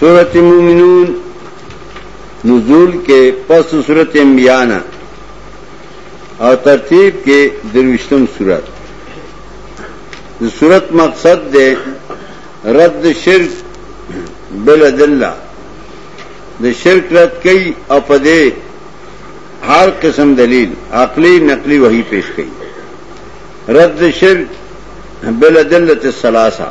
سورت مومنون نزول کے پس سورت امبیانا اور ترتیب کے دروشتم سورت سورت مقصد دے رد شرک بل دلہ د شرک رد کئی او پدے ہر قسم دلیل عقلی نقلی وہی پیش کئی رد شرک بل دلت سلاسا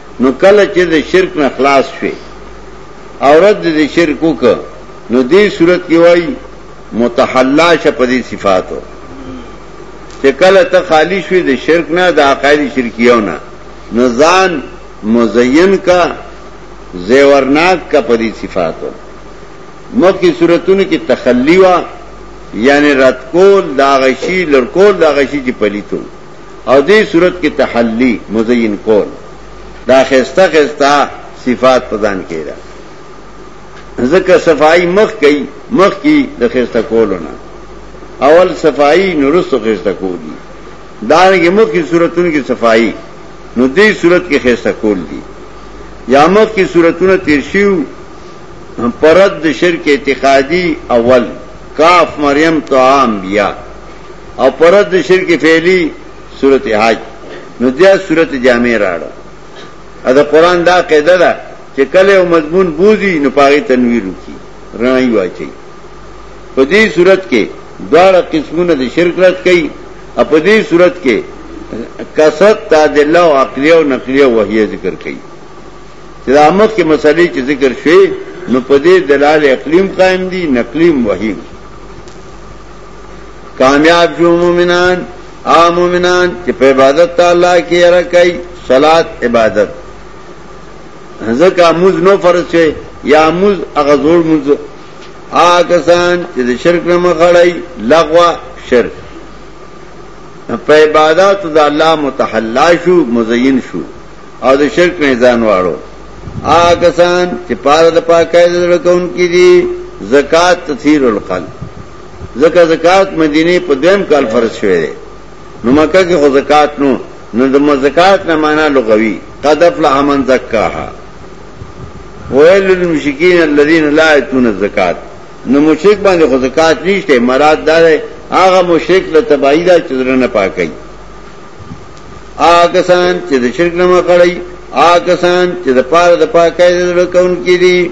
نو کله چې د شرک نه خلاص شوي او رد د شرک وک نو دې صورت کې وای متحلا شپدي صفاتو چې کله ته خالی شوي د شرک نه د عقاید شرکیو نه نو ځان مزین کا زیورناک کا پدی صفاتو مخکې صورتونو کې تخلی وا یعنی رد کول دا غشي لړکول دا غشي چې پلیتو او دې صورت کې تحلی مزین کول دا خسته خسته صفات پدان کېده ځکه صفائی مخ کوي مخ کی د خسته کولونه اول صفائی نورستو خسته کولی دانګه مخ کی صورتونو کې صفائی نو دې صورت کې خسته کول دي یا مخ کی صورتونو تیر شیو پرد شرک اعتقادی اول کاف مریم تو عام بیا او پرد د شرک فعلی صورت حج نو دیا صورت جامع راړه ا د قران دا قاعده ده چې کله او مضمون بوزي نو پاغي تنویر وکي رڼای واچي په دې صورت کې دواړه قسمونه د شرک رات کوي او په دې صورت کې کثرت تعدله او عقلیه او نقلیه وحیه ذکر کوي چې د امت کې مسلې چې ذکر شوي نو په دې دلال اقلیم قائم دي نقلیم وحیم کامیاب جو مومنان آ مومنان چې په عبادت تعالی کې یره کوي صلات عبادت ځکه موز نو فرض شي یا موز هغه زور موز آ کسان چې د شرک نه مخړی لغوا شرک په عبادت د الله متحلا شو مزین شو او د شرک نه ځان واړو آ کسان چې پاره د پاکه د لکون کې دي زکات تثیر القلب ځکه زکات مدینه په دیم کال فرض شوی دی نو مکه کې خو زکات نو نو د زکات نه معنا لغوي قد افلح من زکاها ویل للمشرکین الذین لا یتون الزکات نو مشرک باندې خو زکات نشته مراد دا دی هغه مشرک له تبعی دا چذرنه پاکي هغه سان چې د شرک نه مخړی هغه سان چې د پاره د پاکۍ د لکون کې دي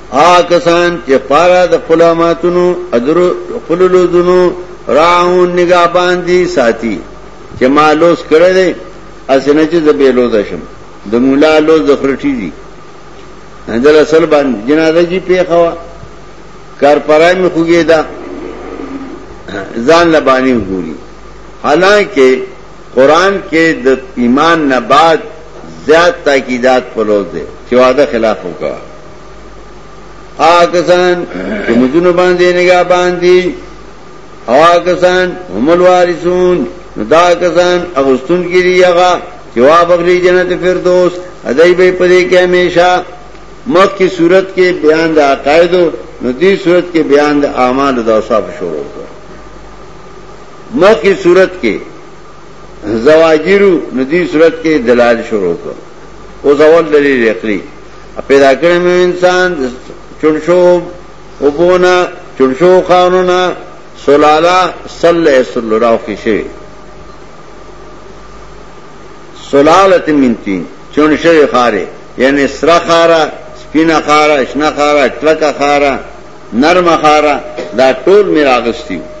آ کسان چې پارا د قلاماتونو ادرو قللوذونو راون نگاه باندې ساتي چې ما لوس کړی دی اسنه چې د بیلو دشم د مولا لوس د خرټی دی اندل اصل باندې جنازه جی پیخوا کار پرای مې خوګی دا ځان لبانی وګوري حالانکه قران کې د ایمان نه بعد زیات تاکیدات پلوځ دي چې وعده خلاف وکړه آکسان چې مزونو باندې نگاه باندې او آکسان هم الوارثون دا کسان اغستون کې دی هغه چې وا بغلی جنت فردوس ادای به پدې کې همیشه مخ کی صورت کې بیان د عقاید نو دې صورت کې بیان د اعمال د اوصاف شروع کړ مخ کی صورت کې زواجرو نو دې صورت کې دلال شروع کړ او زوال دلیل عقلی او پیدا کړی مې انسان چړشو وبونه چړشو قانونا سلالا صل اسل راو کې شوی سلالت من تین چړشو خاره یعنی سره خاره سپینه خاره شنه خاره کلکه خاره نرم خاره دا ټول مې راغستیو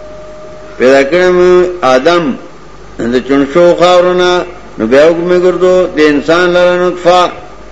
پیدا کړم آدم د چونشو خاورونه نو بیا وګمه ګردو د انسان لره نطفه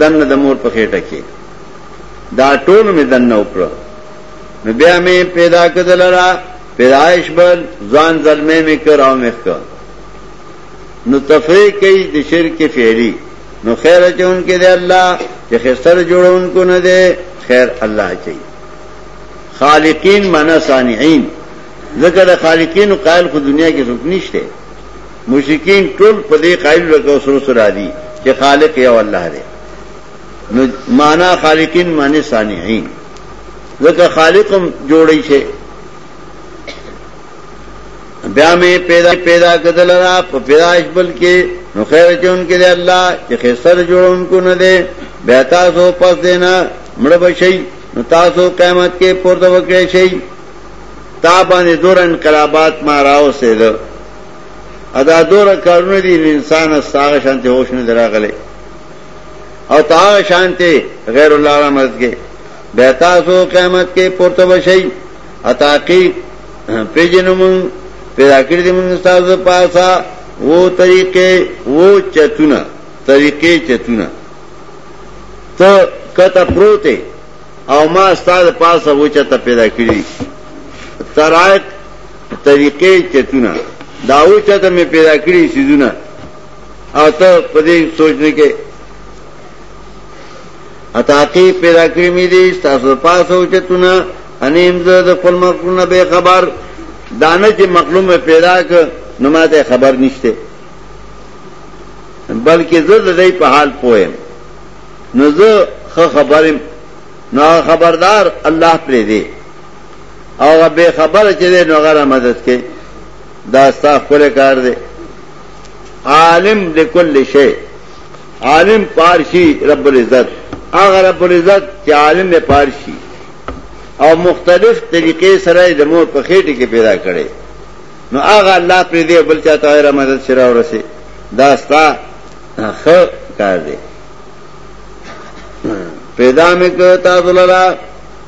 دنه د مور په خېټه کې دا ټول مې دنه وکړو نو بیا مې پیدا کړل را پیدائش بل ځان ظلمې مې کړ او مې کړ نو تفریح کوي د شرک فعلی نو خیر چون کې دی الله چې خسر جوړونکو نه دی خیر الله چي خالقین معنا صانعين ذکر خالقین قائل خو دنیا کې څوک نشته مشرکین ټول په دې قائل لکه سره سره دي چې خالق یو الله دی نو معنا خالقین معنی صانعين ځکه خالقم جوړی شي بیا مې پیدا پیدا کدل را په پیدائش بل کې نو خیر چون کې دی الله چې خسر جوړونکو نه دی بیا تاسو پس دینا مړ بشي نو تاسو قیامت کې پورته وکړئ شي تا باندې دور انقلابات ما راو سید ادا دور کارونه دي انسان استاغه شانته هوښ نه دراغله او تا شانته غیر الله را مدد کې به تاسو قیامت کې پورته بشي اتاقی پیجنمون پیدا کړی دي موږ تاسو پاسا وو طریقې وو چتونه طریقې چتونه ته کته پروته او ما ستاسو پاسه وو چته پیدا کړی ترایت طریقې چتونه دا او چاته مې پیدا کړی سيزونه او ته په دې سوچ نه کې اتاقی پیدا کړی مې دي تاسو پاسو چتونه انیم زه د خپل مخلوق نه به خبر دانه چې مخلوق مې پیدا ک نو ماته خبر نشته بلکې زه د دې په حال پوهه نو زه خبرم نو خبردار الله پرې دی هغه به خبره چې دی نو هغه را مدد کوي دا ستا خپل کار دی عالم لكل شيء عالم پارشي رب العزت هغه رب العزت چې عالم نه پارشي او مختلف طریقې سره د مور په خېټه کې پیدا کړي نو هغه الله پر دې بل چاته را مدد شرا ورسي دا ستا خ کار دی پیدا مې کړ تاسو لپاره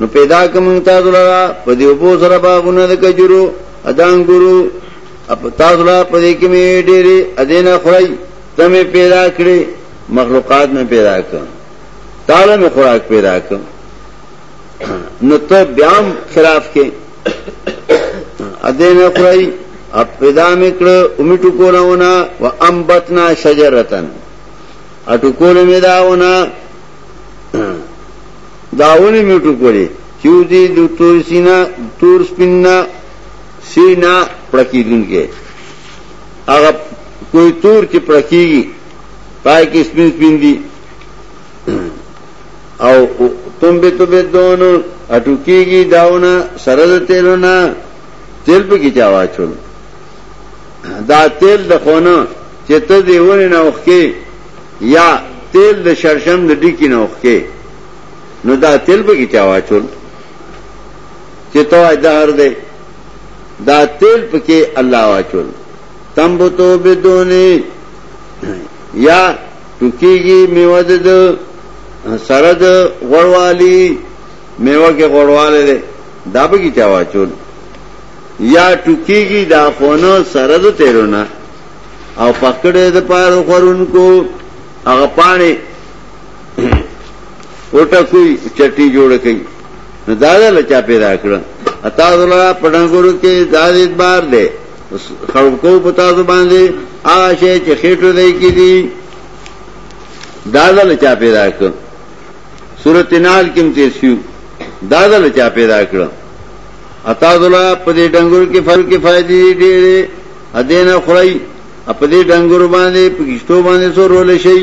نو پیدا کوم تاسو لرا په دې وبو سره باغونه د کجورو ادان ګورو اپ تاسو لرا په دې کې می ډېری ادینه خړای ته می پیدا کړې مخلوقات می پیدا کړ تعالی می خوراک پیدا کړ نو ته بیا خلاف کې ادینه خړای اپ پیدا می کړ امیټو کولاونه و انبتنا شجرتن اټو کول می داونه دا ولی می ټوکولی کیو دی د تور سینا تور سپینا سینا پړکیدونکې هغه کوئی تور چې پړکیږي پای کې سپین سپین دي او تم به تو به دونو اټوکیږي داونه سره د تیلونه تیل په کې چا واچول دا تیل د خونه چې ته دیونه نه وخکې یا تیل د شرشم د ډکی نه وخکې نو دا تیل به کی چا واچول چې تو دهر دی دا تیل پکې الله واچول تنبتو بدونی یا ټکیږي میوه د سره د غړوالی میوه کې غړواله ده دا به کی چا واچول یا ټکیږي دا خونه سره د تیرونه او پکړه د پاره خورونکو هغه پانی وټه کوي چټي جوړ کوي نو دا له چا پیدا کړ اتا زلا پډنګورو کې دا دې بار دی خلکو په تاسو باندې آشه چې خېټو دی کې دي دا له چا پیدا کړ سورۃ نال کې متي سيو دا له چا پیدا کړ اتا زلا په دې ډنګورو کې فرق کې فائدې ډېرې ادینه خړای په دې ډنګورو باندې په کشتو باندې سو رول شي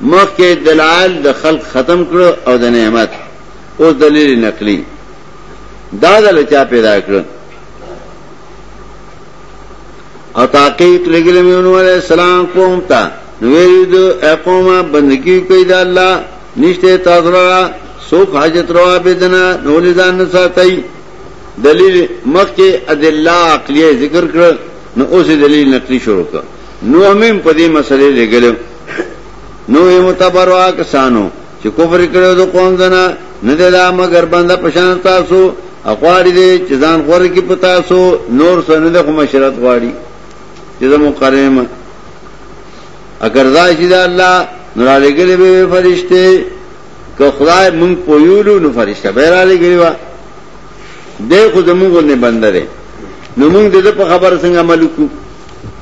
مخکې دلال د خلق ختم کړو او د نعمت او دلیل نقلی دا د لچا پیدا کړ او تحقیق لګل مې نو علي السلام قوم ته ویل د اقوما بندگی کوي د الله نشته تاسو را سوق حاجت روا بدنه نول ځان نه ساتي دلیل مخکې ادله عقلیه ذکر کړ نو اوس دلیل نقلی شروع کړ نو همیم په دې مسلې لګلو نو یې متبروا کسانو چې کفر کړو د قوم دنا نه دا مگر بنده پشان تاسو اقواړي دې چې ځان غوړ کې پتا سو نور سن د کوم شرط غواړي چې زمو کریم اگر دا چې دا الله نور علی ګلې به فرشته که خدای مونږ پویولو نو فرشته به را لګي وا دې خو زموږ نه بندره نو مونږ دې په خبر څنګه عمل کوو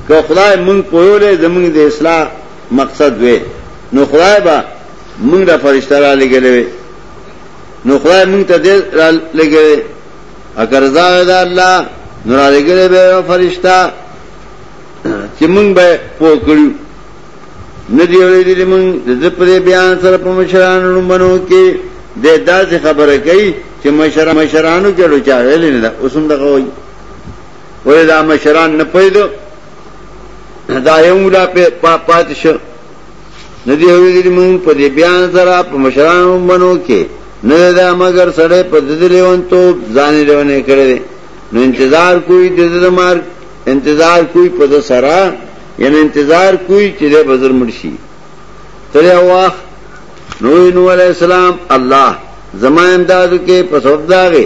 که خدای مونږ پویولې زمونږ د اصلاح مقصد وې نو خدای به مونږ را فرشتہ را لګلې وې نو خدای مونږ ته دې را لګلې اگر رضا ده الله نو را لګلې به فرشتہ چې مونږ به پوه کړو ندی اوریدلی مونږ د پر بیان سره په مشرانو منو کې د داسې خبره کوي چې مشرانو کې ورچا ویل نه اوسم دغه وایي ولې دا مشران نه پېدو دا یو مولا په پات شو ندی ویلي مون په دې بیان سره په مشرانو منو کې نه دا مگر سړې په دې لیوان ته ځان لیوانې کړې نو انتظار کوی د دې مار انتظار کوی په دې سره یعنی انتظار کوی چې دې بزر مرشي تر یو وخت نو نو علی السلام الله زما امدادو کې په سبب داغه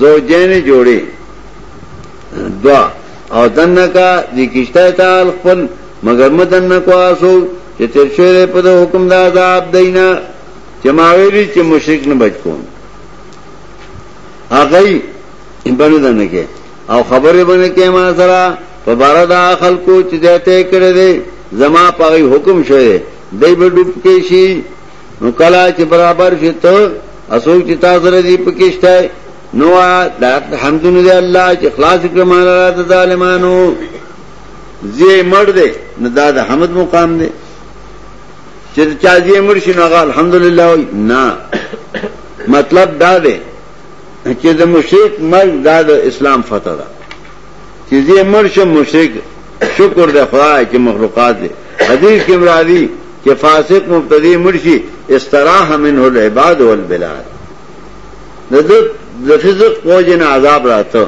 زوجین جوړې دوا او دنه کا د کیشته تعال خپل مگر مدنه کو اسو چې تر شوره په حکم د عذاب دینا چې ماویلی چې مشرک نه بچ کوم هغه بنو دنه کې او خبره بنه کې ما سره په بار د خلکو چې دته کړې دي زما په حکم شوه دی به ډوب کې شي نو کلا چې برابر شي ته اسو چې تاسو سره دی پکېشته نو دا حمدونه دی الله چې خلاص کړم مال د ظالمانو زی مړ دی نو دا د حمد مقام دی چې چا زی مړ شي نو الحمدلله وای نه مطلب دا دی چې د مشرک مرګ دا د اسلام فتح ده چې زه مړ شم مشرک شکر د خدای چې مخلوقات دي حدیث کې مرادي چې فاسق مبتدی مړ شي استراح منه العباد والبلاد د د فزق پوجن عذاب راته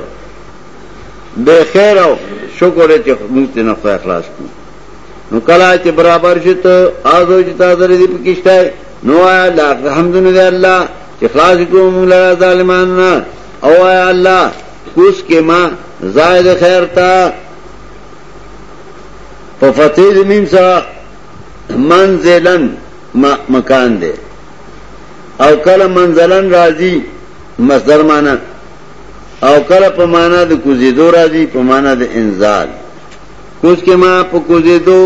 به خیر او شکر چې موږ ته نه اخلاص کو نو کله چې برابر شي ته آزو چې تاسو دې پکشتای نو آیا لا الحمدلله چې خلاص کوم لا ظالمانو او آیا الله کوس کې ما زائد خیر تا په فتح زمين سره منزلن مکان دی او کله منزلن راځي مصدر معنا او کله په معنا د کوزیدو راځي په معنا د انزال کوس کې ما په کوزیدو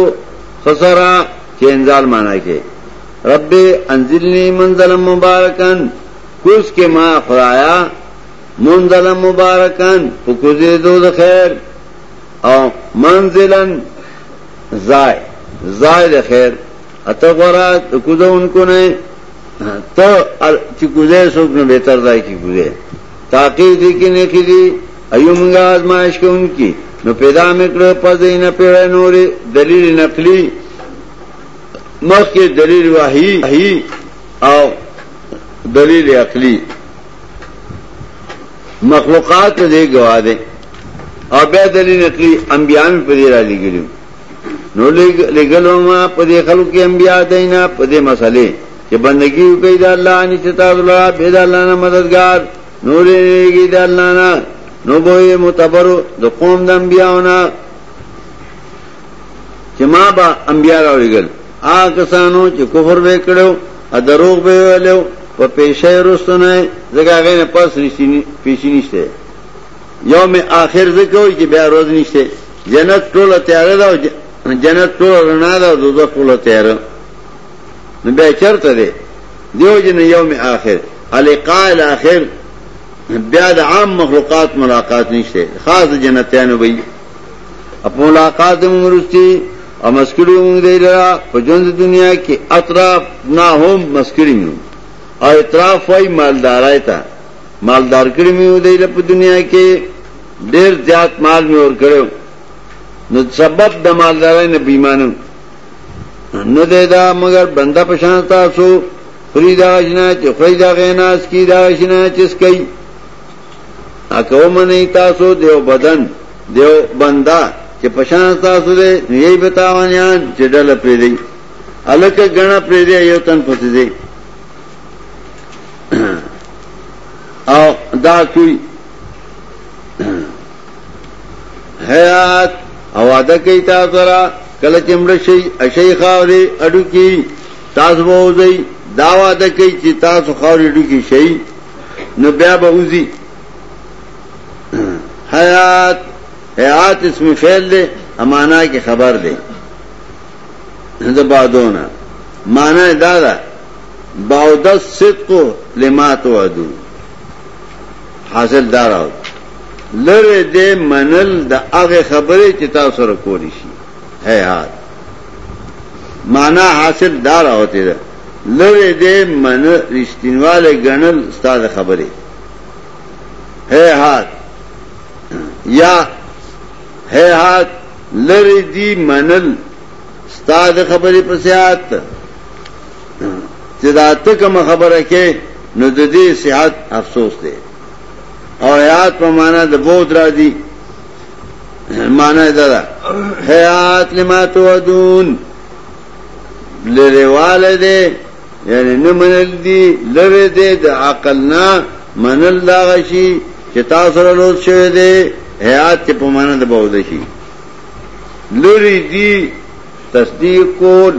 خسرا چې انزال معنا کې رب انزلنی منزل مبارکن کوس کې ما خدایا منزلا مبارکان په کوزې دو د خیر او منزلا زای زای د خیر اته غورا کوزه انکو نه ته چې کوزه سوک نه به تر ځای کې کوزه تاکي دې کې نه کړي ایومګه آزمائش کوونکی نو پیدا میکړه په دې نه پیړې نورې دلیل نقلی مخکې دلیل وحی او دلیل عقلی مخلوقات دې گواه دي او بیا دلیل نقلی انبیاء می پدې را لګیلو نو لګلو ما پدې خلکو کې انبیاء دینا پدې مسلې چې بندگی وکړي د الله ان چې تاسو لا به د الله نه مددگار نور یې د الله نه نو به متبر د قوم د انبیاءونه چې ما به انبیا راولېګل هغه کسانو چې کفر به کړو ا دروغ به ویلو په پیشه رستنه زګه غینه پس رښتینی پیشی نشته یوم آخر زکوي چې بیا روز نشته جنت ټول تیار ده او جنت ټول رڼا ده او دوزخ ټول تیار نو بیا چرته ده دیو جن یوم آخر القاء الاخر بیا د عام مخلوقات ملاقات نشته خاص جنتیانو به په ملاقات مونږ ورستی او مسکړو مونږ دی لرا په ژوند دنیا کې اطراف نه هم مسکړی مو او اطراف وای مالدارای ته مالدار کړی مو دی لرا په دنیا کې ډیر زیات مال مې ور کړو نو سبب د مالدارای نه بیمانم نو دی دا مگر بنده پشان تاسو فریدا جنا چې فریدا غیناس کی دا جنا چې سکی اکه ومنی تاسو دیو بدن دیو بنده چې پشان تاسو دی نو یی به تاوانیان چې ډله پرې دی الکه غنا پرې دی یو تن پسې دی او دا کوي حیات او ادا کوي تاسو را کله چې مړ شي اشي خاوري اډو کی تاسو وځي دا واده کوي چې تاسو خاوري اډو کی شي نو بیا به وزي حیات حیات اسم فعل دی امانا کې خبر دی دا بعدونه معنی دا ده بعد الصدق لما توعدو حاصل دا راو لره دې منل د هغه خبرې چې تاسو سره کولی شي حیات معنی حاصل دا راوته ده لرې دی منه رشتینوالی ګڼل ستا د خبرې هیهات یا هیهات لرې دی منل ستا د خبرې په صحت چې دا ته کوم خبره کې نو د دې صحت افسوس دی او حیات په معنا د بوت را دي معنا دا ده حیات لما تو دون لرې والی دی یعنی نه منل دی لرې دی د عقل نه منل دا غشي چې تاسو سره لوز شوی دی حیات چې په معنا د بوده شي لری دی تصدیق کول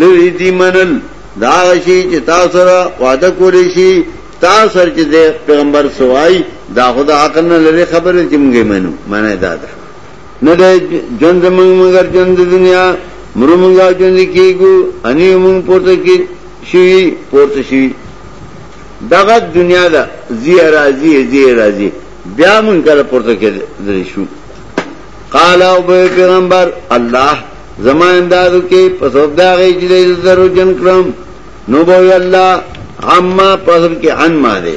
لری دی منل دا غشي چې تاسو سره وعده کولی شي تاسو سره چې پیغمبر سوای دا خدای عقل نه لري خبره چې موږ منو معنی دا ده نه ده ژوند زمونږ مګر ژوند د دنیا مرو مونږ او ژوند کېږو اني مونږ پورته کې شوي پورته شوي دغه دنیا ده زی راځي زی راځي بیا مونږ کله پورته کې درې شو قال او به پیغمبر الله زما امدادو کې په سبب دا غي چې درو جن کړم نو به الله عما پسر کې ان ما ده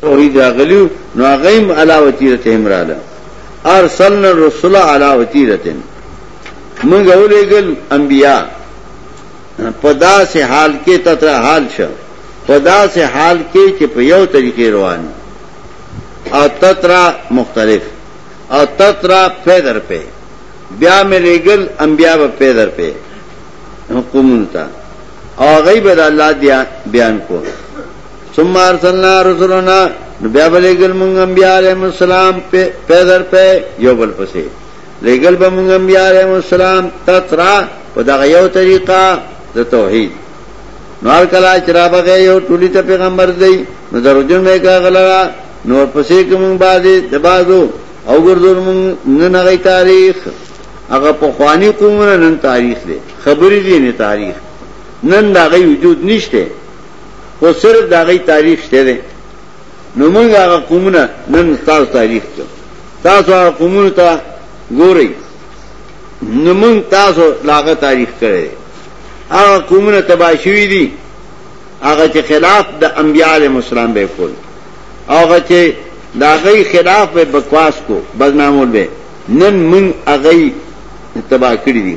توحید راغلیو نو هغه هم علا وتیرتهم رااله ارسلنا الرسل علا وتیرتهم موږ ولېګل انبیا په داسې حال کې تتر حال شو په داسې حال کې چې په یو طریقې روان او تتر مختلف او تتر پیدر په بیا مې لېګل انبیا په پیدر په حکومت ته او هغه به د الله دی بیان کو ثم ارسلنا رسلنا بیا به لګل مونږ انبیاء علیهم السلام په پیدر په یو بل پسې لګل به مونږ انبیاء علیهم السلام تترا په دغه یو طریقه د توحید نور کلا چرابغه یو ټولی ته پیغمبر دی نو دروځم نه کا غلا نور پسې کوم باندې د بازو او ګردون مونږ نه نغی تاریخ هغه په خوانی کومره نن تاریخ دی خبری دی نه تاریخ نن دا غي وجود نشته خو صرف دا غي تاریخ شته دی نو موږ هغه قومونه نن تاسو تاریخ ته تاسو هغه قومونه ته ګورئ نو موږ تاسو لاغه تاریخ کړی هغه قومونه تباشوي دي هغه چې خلاف د انبياله مسلمان به کول هغه چې دا غي خلاف به بکواس کو بدنامول به نن موږ هغه تبا کړی دي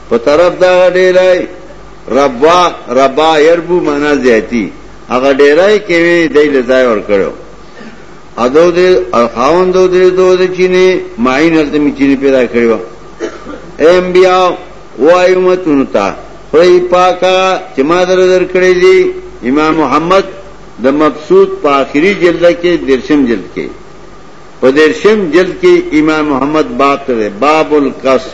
په طرف دغه ډیرای ربا ربا يربو معنا زیاتی هغه ډیرای کې وی دای له ځای ور کړو ادو دې خاوند دو دې دو دې چینه ماین هلته می چینه پیدا کړو ایم بیا وایو متونو تا خدای پاکا چې ما در در کړی دی امام محمد د مبسوط په آخري جلد کې درشم جلد کې په درشم جلد کې امام محمد باب ته باب القصد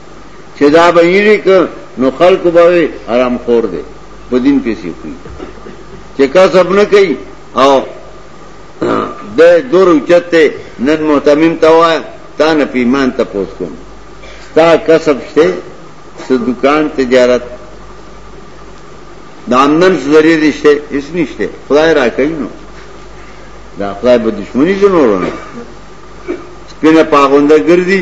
چې دا به یې لیکل نو خلکو به آرام خور دی په دین کې سی کوي چې کا سب نه کوي او د دور اوچته نن محتمم تا وای تا نه پیمان ته پوس کوم تا کسب شته س دکان تجارت د آمدن ذریعہ دشته اس نشته خدای را کوي نو دا خدای به دشمنی جنورونه سپینه پاغونده ګرځي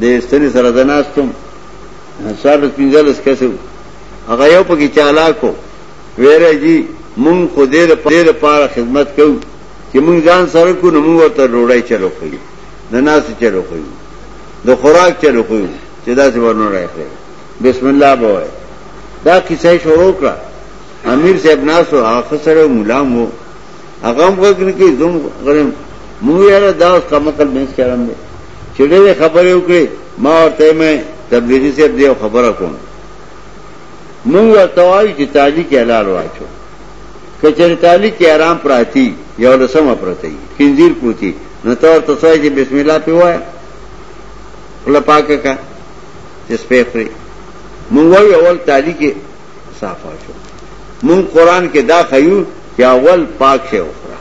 دې ستنې سره د ناستم سر پنځلس کسو هغه یو پکې چالاکو ویره جی مونږ خو دې د پیر لپاره خدمت کوو چې مونږ ځان سره کو نو مونږ ورته ډوړای چلو کوي د ناس چلو کوي د خوراک چلو کوي چې دا څه ورنه راځي بسم الله بوای دا کیسه شروع کړه امیر صاحب ناسو هغه سره مولا مو هغه وګړي کې زوم غرم مو یاره دا اوس کمکل مې سره چې ډېرې خبرې وکړي ما ورته مې تبلیغي صاحب دی او خبره کوم مونږ ورته وایو چې تعلیق حلال واچو کچره تعلیق کې آرام پراتی یو لسمه پرته خنزیر پروتي نو تور تسوي چې بسم الله په وای خپل پاکه کا چې سپې پرې مونږ وایو اول تعلیق صاف واچو مونږ قران کې دا خیو چې اول پاک شه وکړه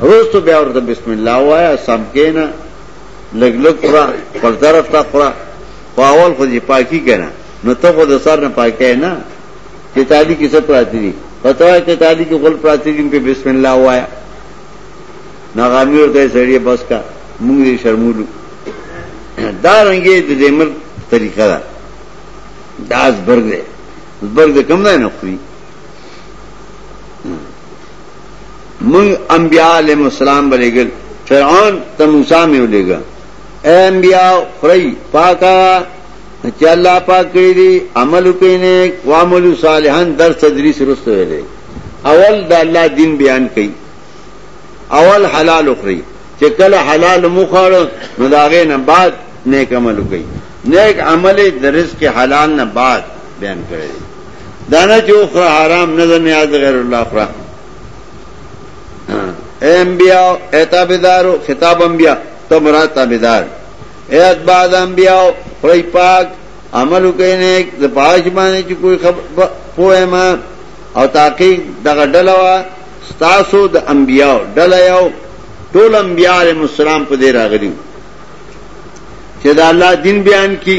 روستو بیا ورته بسم الله وایا سم کینا لګ لګ خورا پر طرف تا خورا خو اول خو دې پاکي کنا نو ته خو د سر نه پاکه نه چې تعالی کې څه پراتی دي پته وای چې تعالی کې غل پراتی دي په بسم الله وایا ناغامی ورته سړی بس کا موږ دې شرمولو دا رنګې د دې مر طریقه ده داس برګ دې برګ دې کم نه نه خوري من انبیاء علیہ السلام بلے گل فرعون تا موسیٰ میں لے گا اے انبیاء خری پاکا چی اللہ پاک کری دی عملو کئی نیک وعملو صالحان در تدریس رستو ہے لے اول دا اللہ دین بیان کئی اول حلال اخری چی کل حلال مخارو نداغین بعد نیک عملو کئی نیک عمل د رزق حلال نه بعد بیان کړی دی دانه چې اخرى حرام نه زمي از غیر الله اخرى اے انبیاء اے تابعدارو خطاب انبیاء تو مراد تابعدار اے اتباع انبیاء خدای پاک عمل کینه د پاش باندې چې کوئی خبر پوهه ما او تحقیق دغه ډلوا ستاسو د انبیاء ډل یو ټول انبیاء علیهم السلام په دې راغلي چې دا الله دین بیان کی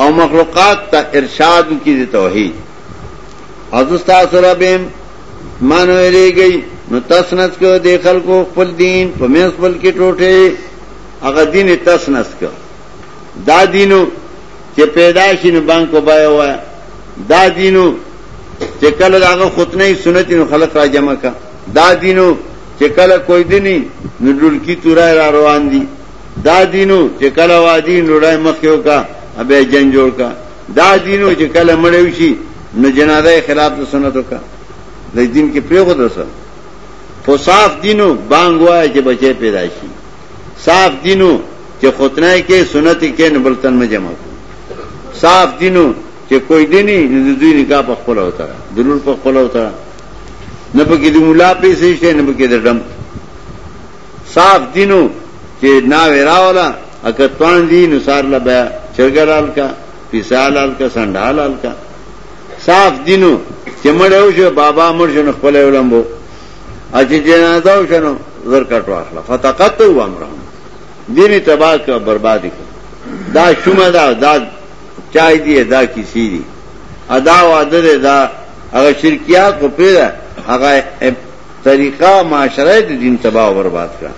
او مخلوقات ته ارشاد کی د توحید حضرت سره به مانو لريږي نو تسنس کو د خلکو خپل دین په مېس خپل کې ټوټه هغه دین تسنس کو دا دینو چې پیدا شي نو بانکو بای وای دا دینو چې کله هغه خطنه سنت نو خلک را جمع کا دا دینو چې کله کوی دیني نو ډولکی تورای را روان دي دا دینو چې کله وادي نوړای مخیو کا ابه جن جوړ کا دا دینو چې کله مړیو شي نو جنازه خلاف د سنتو کا د دین کې پریغو درسه په صاف دینو بانګ وای چې بچي پیدا شي صاف دینو چې ختنه کې سنت کې نه بلتن نه جمع کو صاف دینو چې کوئی دیني د دوی نکاح په خپل وته ضرور په خپل وته نه پکې د مولا پیسې شته نه پکې د ډم صاف دینو چې نا وراولا اکه توان دي نو سار لا بیا چرګلال کا پیسالال کا سندالال کا صاف دینو چې مړ یو شو بابا مړ شو نو خپل ولمبو اچې جنازه وشنو زر کټ واخله فتقت و امرهم دیني تباہ کا برباد کړ دا شومه دا دا چای دی دا کیسی دی ادا واده دا هغه شرکیات خو پرېږده، هغه طریقه معاشره یې د دین تباه او برباد کړه.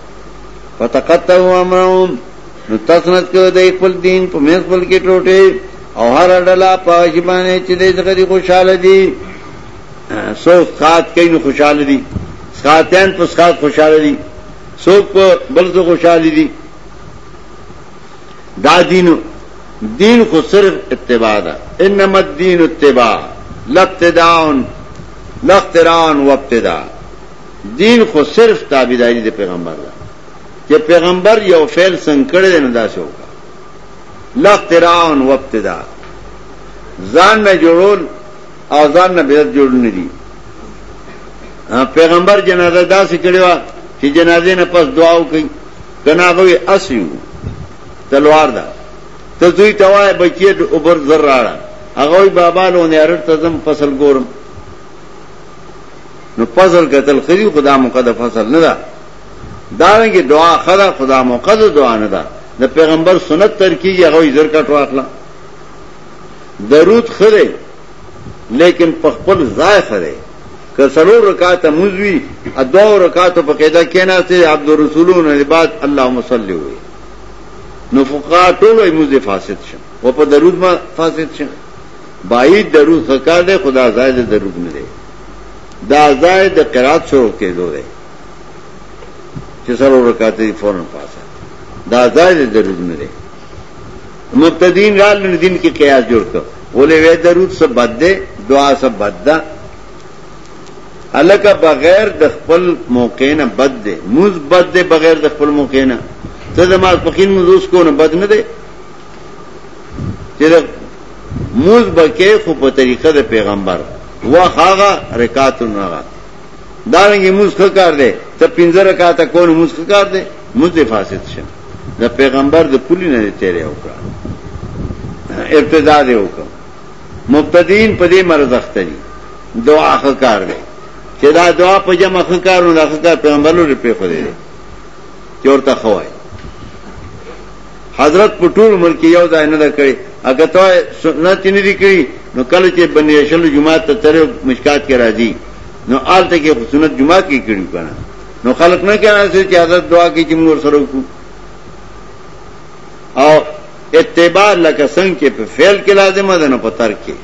فتقطعوا امرهم نو تسنت کړ دوی خپل دین په منځ خپل کې ټوټې او هر ډله په هغه شي باندې چې دوی څخه دي خوشحاله دي. څوک ښاد کوي نو خوشحاله دي، ښاتیان په ښاد خوشحاله دي، څوک په بل څه خوشحاله دي. دا دین دین خو صرف اتباع ده انما الدین اتباع لابتداء لاختراع وابتداء دین خو صرف تابعداري د پیغمبر ده چې پیغمبر یو فعل څنګه کړی نه دا شو لاختراع وابتداء ځان نه جوړول او ځان نه بدعت جوړ نه دي پیغمبر جنازه داسې کړی و چې جنازې نه پس دعا وکړي کنا غوی اسیو تلوار دا ته دوی توای بچی د اوبر زر راړه هغه وی بابا له نه ارت تزم فصل ګورم نو فصل قتل خری خدا مقدس فصل نه دا داونګي دعا خدا خدا مقدس دعا نه دا د پیغمبر سنت تر کیږي هغه زر کټ واخلا درود خره لیکن په خپل ځای خره که سلور رکعات موز وی ادو رکعات په قاعده کیناسته عبد الرسولون عباد اللهم صل وی نو فقها ټول وی موز فاسد شه او په درود ما فاسد شه باید درود خکار ده خدا زائد درود نه ده دا زائد قرات شروع کېدو ده چې سلور رکعات فورن پاسه دا زائد درود نه ده مبتدین رال نو دین کې قیاس جوړ کړ ولې وې درود څه بد ده دعا څه بد ده الکه بغیر د خپل موقع نه بد ده موز بد ده بغیر د خپل موقع نه ته د ما پخین موز کو نه بد نه ده چې موز بکې خو په طریقه د پیغمبر وا هغه رکعات نه راغله دا رنګه موز ښه کار دی ته پنځه رکعاته کول موز ښه کار دی موز فاسد شه د پیغمبر د پولی نه تیرې وکړه ارتدا دې وکړه مبتدین په دې مرز اخته دي دعا ښه کار دی چې دا دعا په جمع ښه کار نه ښه کار پیغمبر لوري په خو دی چې ورته خوای حضرت په ټول عمر کې یو ځای نه ده کړی اګه ته سنت نه دي کړی نو کله چې بنی شل جمعه ته تر مشکات کې راځي نو آلته کې سنت جمعه کې کړی کنه نو خلق نه کېنه چې حضرت دعا کې چې موږ سره وکړو او اتباع لکه څنګه چې په فعل کې لازمه ده نه په ترک کې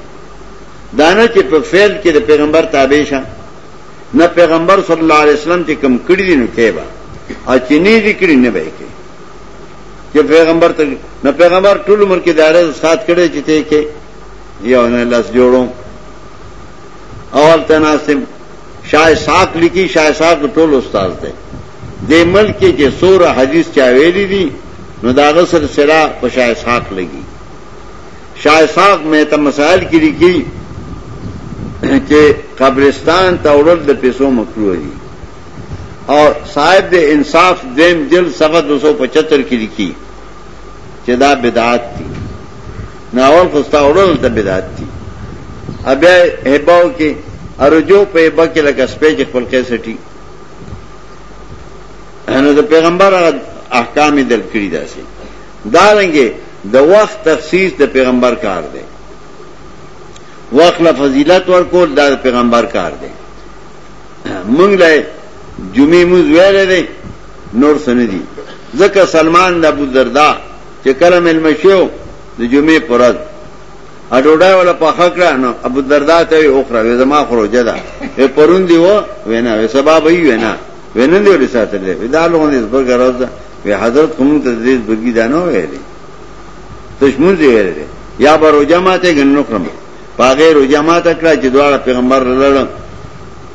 دانه چې په فعل کې د پیغمبر تابع شه نه پیغمبر صلی الله علیه وسلم چې کم کړی دي نو کېبا او چې نه دي کړی نه به کې چې پیغمبر ته نه پیغمبر ټول عمر کې دایره سات کړي چې ته کې یو نه لاس جوړو اول تناسب شاه اسحاق لیکي شاه اسحاق ټول استاد دی د ملک کې چې سوره حدیث چا ویلي دي نو دا غسر سرا په شاه اسحاق لګي شاه اسحاق مې ته مسائل کې لیکي چې قبرستان ته اورل د پیسو مکروه دي او صاحب د انصاف دیم جلد صفحه 275 کې لیکي چې دا بدعات دي نو اول خو ستا وړل ته بدعات دي بیا هباو کې ارجو په هبا کې لکه سپې چې خپل کې سټي نو د پیغمبر احکام دل کړی داسي دا رنګه د وخت تخصیص د پیغمبر کار دی وخت له فضیلت ورکول دا د پیغمبر کار دی موږ له جمعې موږ ویل دي نور څه نه دي ځکه سلمان د ابو دردا چې کله ملمه شو د جمعې پر ورځ اډوډای ولا پخا کړه نو ابو دردا ته یې اوخره وې زما خروجه ده په پرون دی و وینا وې سبب یې وینا وینن دی ولې ساتل دی ودا لوګون دې زبر غرض ده وی حضرت کوم ته دې بګی دانو ویلې تشمون دی ویلې یا بر جماعت غنو کړم پاګه رو جماعت کړه چې دواړه پیغمبر لړم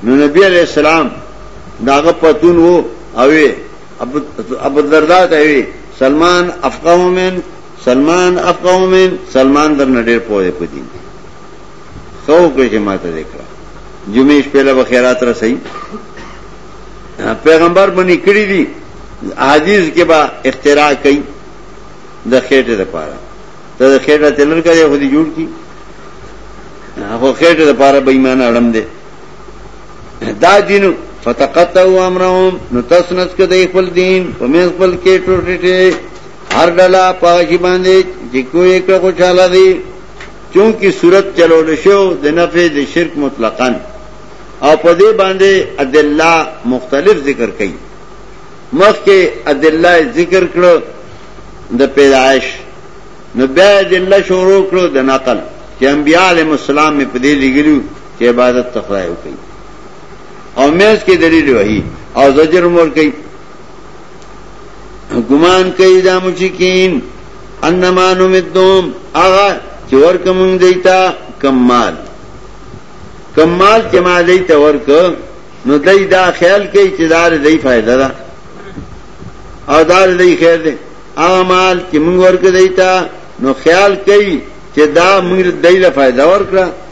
نو نبی علیہ السلام داغه پتون وو اوی ابو الدرداء ته وی سلمان افقه من سلمان افقه من سلمان در نډیر پوهه پدین خو کې چې ماته ذکر جمعې شپه له خیرات را سي پیغمبر باندې کړی دي حدیث کې با اختراع کړي د خېټه لپاره ته د خېټه تلل کړي خو دې جوړ کی هغه خېټه لپاره بېمانه اړم دي دا دینو فتقتوا امرهم نو تاسو نس کده خپل دین په مې خپل کې ټوټټه هر ډلا پاږي باندې چې کوی کړه خوشاله دي چونکی صورت چلول شو د نفع د شرک مطلقاً او په دې باندې ادله مختلف ذکر کړي مخکې ادله ذکر کړو د پیدائش نو بیا ادله شروع کړو د نقل چې انبیاء علیهم السلام په دې لګیلو چې عبادت ته خدای وکړي او مېز کې دلیل وایي او زجر مور کوي ګمان کوي دا مشکین انما نمدوم اغا چې ورکه مونږ دیتا کمال کمال چې ما دیتا ورکه نو دای دا خیال کوي چې دار دی فائدہ ده او دار دی خیر ده هغه مال چې مونږ ورکه دیتا نو خیال کوي چې دا مونږ دای له فائدہ ورکړه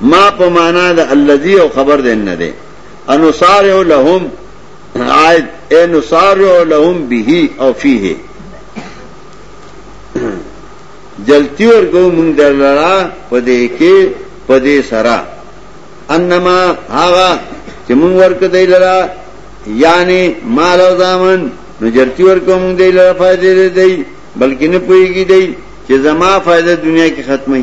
ما په معنا د الذي او خبر دین نه دی انصارع لهم عائد اے نصارع لهم به او فيه جلتی ورګو مونږ درلرا پدې کې پدې سرا انما هاغه چې مونږ ورک دی لرا یعنی مال او زامن نو جلتی ورګو مونږ دی لرا فائدې دی بلکې نه پويږي دی چې زما فائدہ دنیا کې ختمه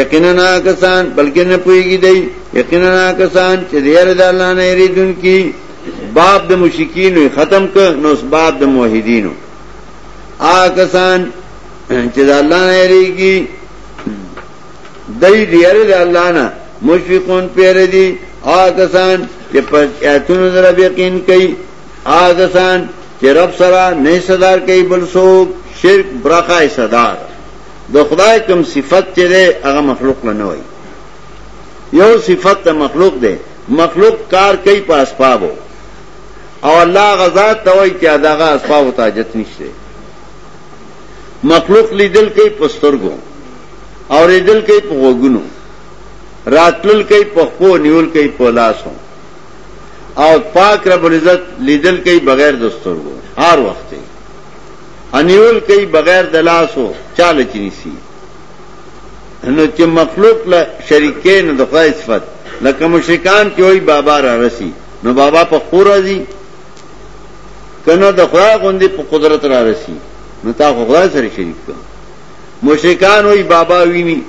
یقینا کسان بلکې نه پويږي دی یقینا کسان چې دیر د الله نه یریدون کی باب د مشکین ختم ک نو اس باب د موحدینو آ کسان چې د الله نه یریږي دای دیر د الله نه مشفقون پیر دي آ کسان چې په اتونو در یقین کوي آ کسان چې رب سره نه صدر کوي بل څوک شرک برخه صدر د خدای کوم صفت چې دی هغه مخلوق له نه وای یو صفت د مخلوق دی مخلوق کار کوي په اسبابو او الله غزا ته وای چې داغه اسباب ته حاجت نشته مخلوق لیدل کوي په سترګو او لیدل کوي په وګونو راتل کوي په خو نیول کوي په لاسو او پاک رب العزت لیدل کوي بغیر د سترګو هر وخت انیول کوي بغیر د لاسو چاله چې نسی نو چې مخلوق له شریکې نو د خدای صفت لکه مشرکان چې وای بابا را رسی نو بابا په خور راځي کنه د خدای غوندې په قدرت را رسی نو تا خو خدای سره شریک کړ مشرکان وای بابا ویني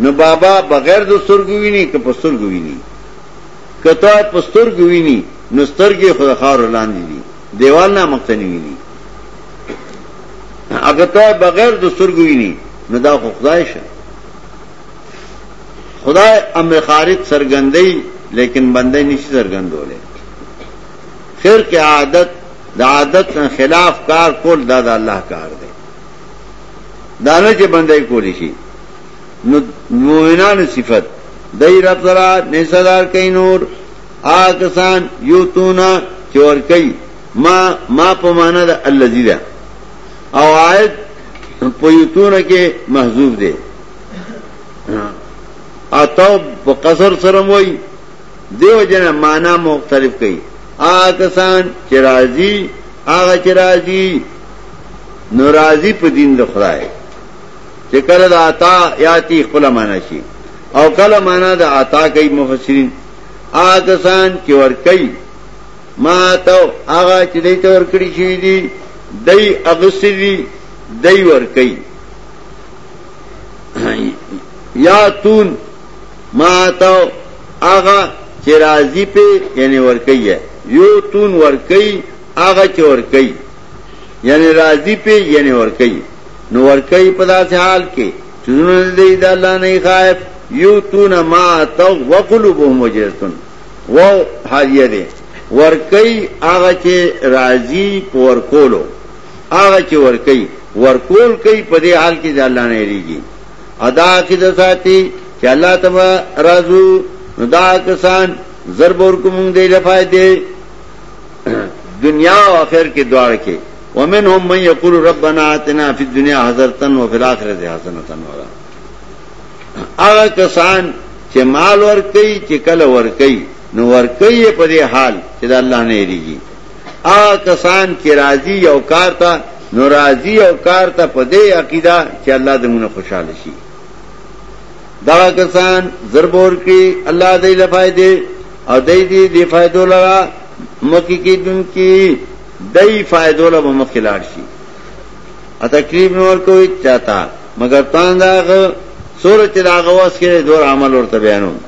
نو بابا بغیر د سترګو ویني که په سترګو ویني کته په سترګو ویني نو سترګې خو خار لاندې دي دیوال نه مخته نه ویني هغه ته بغیر د سترګو ویني نو دا خو خدای شه خدای امر خارج سرګندې لیکن بندې نشي سرګندولې خیر کې عادت د عادت خلاف کار کول دا د الله کار دی دا نه چې بندې کولی شي نو مومنان صفت دای رب زرا نسدار کین نور آکسان یو تونا چور کئی ما ما پمانا دا اللذی دا او آیت پا یو تونا کے محضوب دے اتو پا قصر سرم وئی دیو جنا مانا مختلف کئی آکسان چی رازی آغا چی رازی نو رازی پا دین دا خدای چی کل دا عطا یاتی خپلا مانا شی او کل مانا دا عطا کئی مفسرین هغه کسان چې ور کوي ما ته هغه چې دای ته ور کړی شي دي دای اغسری دای ور کوي یا تون ما ته هغه چې راضی په یعنی ور کوي یو تون ور کوي هغه چې ور کوي یعنی راضی په یعنی ور کوي نو ور کوي په داسې حال کې چې زړونه د دوی د الله نه خائف یو تون ما تو وقلوبهم وجرتون و حالیه ده ورکی هغه چې راضی په ورکولو هغه چې ورکی ورکول کوي په دې حال کې د الله نه ریږي ادا کې د ساتي چې الله تبا رازو ندا کسان ضرب ورکوم دې لپاره دې دنیا او آخر کې دواړه کې ومنهم من یقول ربنا آتنا فی الدنیا حسنتا وفی الاخرۃ حسنتا ولا هغه کسان چې مال ور کوي چې کله ور کوي نو ور کوي په دې حال چې د الله نه ریږي هغه کسان چې راضي او کار ته نو راضي او کار ته په دې عقیده چې الله دې مونږ خوشاله شي دغه کسان ضرب ورکړي الله دې له فائدې او دې دې دې فائدو لرا مکه کې دن کې دای فائدو له مخې لاړ شي ا تکلیف نور کوي چاته مگر تان داغه سورته داغه واس کې دور عمل ورته بیانو